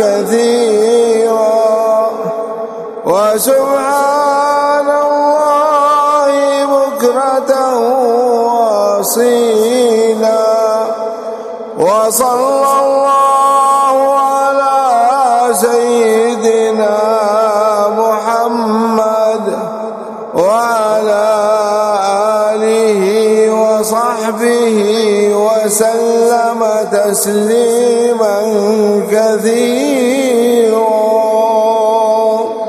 كثيرا. وسبحان الله بكرة وأصيلا. وصلى الله على سيدنا محمد وعلى آله وصحبه وسلم تسليما كثيرا.